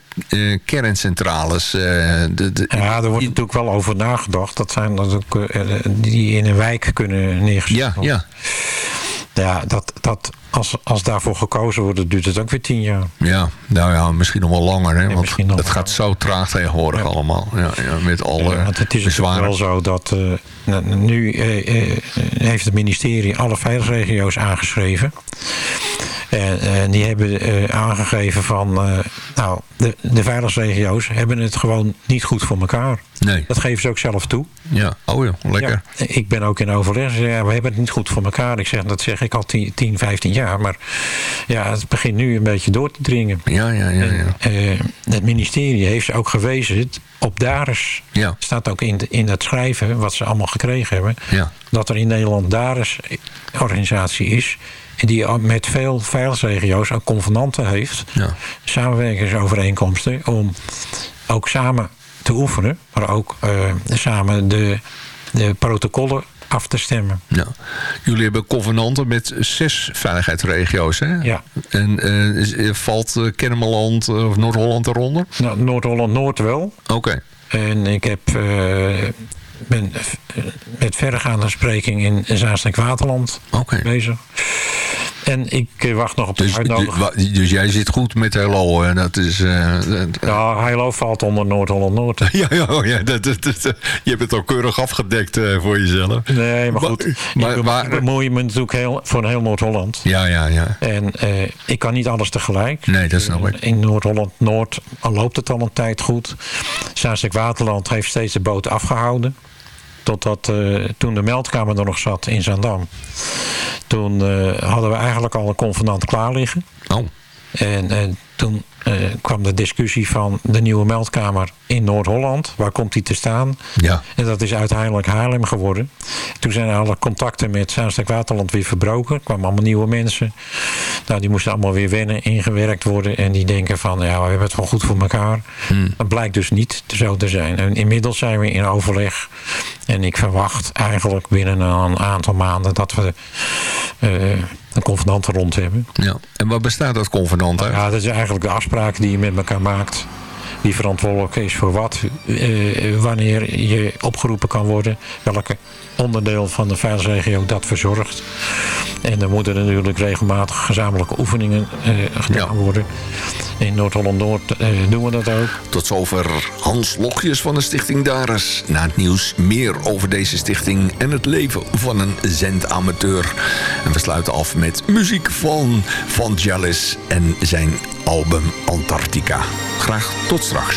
kerncentrales. De, de, ja, er wordt natuurlijk wel over nagedacht. Dat zijn natuurlijk die in een wijk kunnen neergezet Ja, ja. Ja, dat, dat, als, als daarvoor gekozen wordt, duurt het ook weer tien jaar. Ja, nou ja, misschien nog wel langer. Hè? Want het gaat zo traag tegenwoordig ja. allemaal. Ja, ja, met alle ja, want het is wel zo dat uh, nu uh, heeft het ministerie alle veiligheidsregio's aangeschreven. En, die hebben aangegeven van, nou, de, de veiligheidsregio's hebben het gewoon niet goed voor elkaar. Nee. Dat geven ze ook zelf toe. Ja, oh ja, lekker. Ja, ik ben ook in overleg. Ze ja, we hebben het niet goed voor elkaar. Ik zeg, dat zeg ik al 10, 10, 15 jaar. Maar ja, het begint nu een beetje door te dringen. Ja, ja, ja. ja. En, uh, het ministerie heeft ook gewezen op DARES. Ja. staat ook in, in het schrijven wat ze allemaal gekregen hebben. Ja. Dat er in Nederland DARES organisatie is die met veel veiligheidsregio's ook convenanten heeft. Ja. Samenwerkingsovereenkomsten om ook samen te oefenen. Maar ook uh, samen de, de protocollen af te stemmen. Ja. Jullie hebben convenanten met zes veiligheidsregio's, hè? Ja. En uh, valt uh, Kennemerland of Noord-Holland eronder? Nou, Noord-Holland-Noord wel. Oké. Okay. En ik heb... ben met verregaande spreking in Zaanstreek-Waterland okay. bezig. En ik wacht nog op de dus, uitnodiging. Dus, jij zit goed met Hello. En dat is, uh, ja, Hello valt onder Noord-Holland-Noord. ja, ja, ja dat, dat, dat, je hebt het al keurig afgedekt uh, voor jezelf. Nee, maar goed. Maar, ik, maar, ik bemoei me natuurlijk heel, voor heel Noord-Holland. Ja, ja, ja. En uh, ik kan niet alles tegelijk. Nee, dat snap ik. In Noord-Holland-Noord loopt het al een tijd goed. Zaanstreek-Waterland heeft steeds de boot afgehouden. Totdat uh, toen de meldkamer er nog zat in Zandam. Toen uh, hadden we eigenlijk al een convenant klaar liggen. Oh. En, en toen uh, kwam de discussie van de nieuwe meldkamer in Noord-Holland. Waar komt die te staan? Ja. En dat is uiteindelijk Haarlem geworden. Toen zijn alle contacten met Zaanstad-Waterland weer verbroken. Er kwamen allemaal nieuwe mensen. Nou, die moesten allemaal weer wennen, ingewerkt worden. En die denken van, ja, we hebben het wel goed voor elkaar. Hmm. Dat blijkt dus niet zo te zijn. En inmiddels zijn we in overleg. En ik verwacht eigenlijk binnen een aantal maanden dat we... Uh, een convenant rond hebben. Ja. En wat bestaat dat convenant uit? Ja, dat is eigenlijk de afspraak die je met elkaar maakt. Wie verantwoordelijk is voor wat. Uh, wanneer je opgeroepen kan worden. Welke onderdeel van de veiligheidsregio dat verzorgt. En dan moeten er natuurlijk regelmatig gezamenlijke oefeningen uh, gedaan ja. worden. In Noord-Holland-Noord uh, doen we dat ook. Tot zover Hans Logjes van de stichting Dares. Na het nieuws meer over deze stichting en het leven van een zendamateur. En we sluiten af met muziek van Vangelis en zijn album Antarctica. Graag tot straks.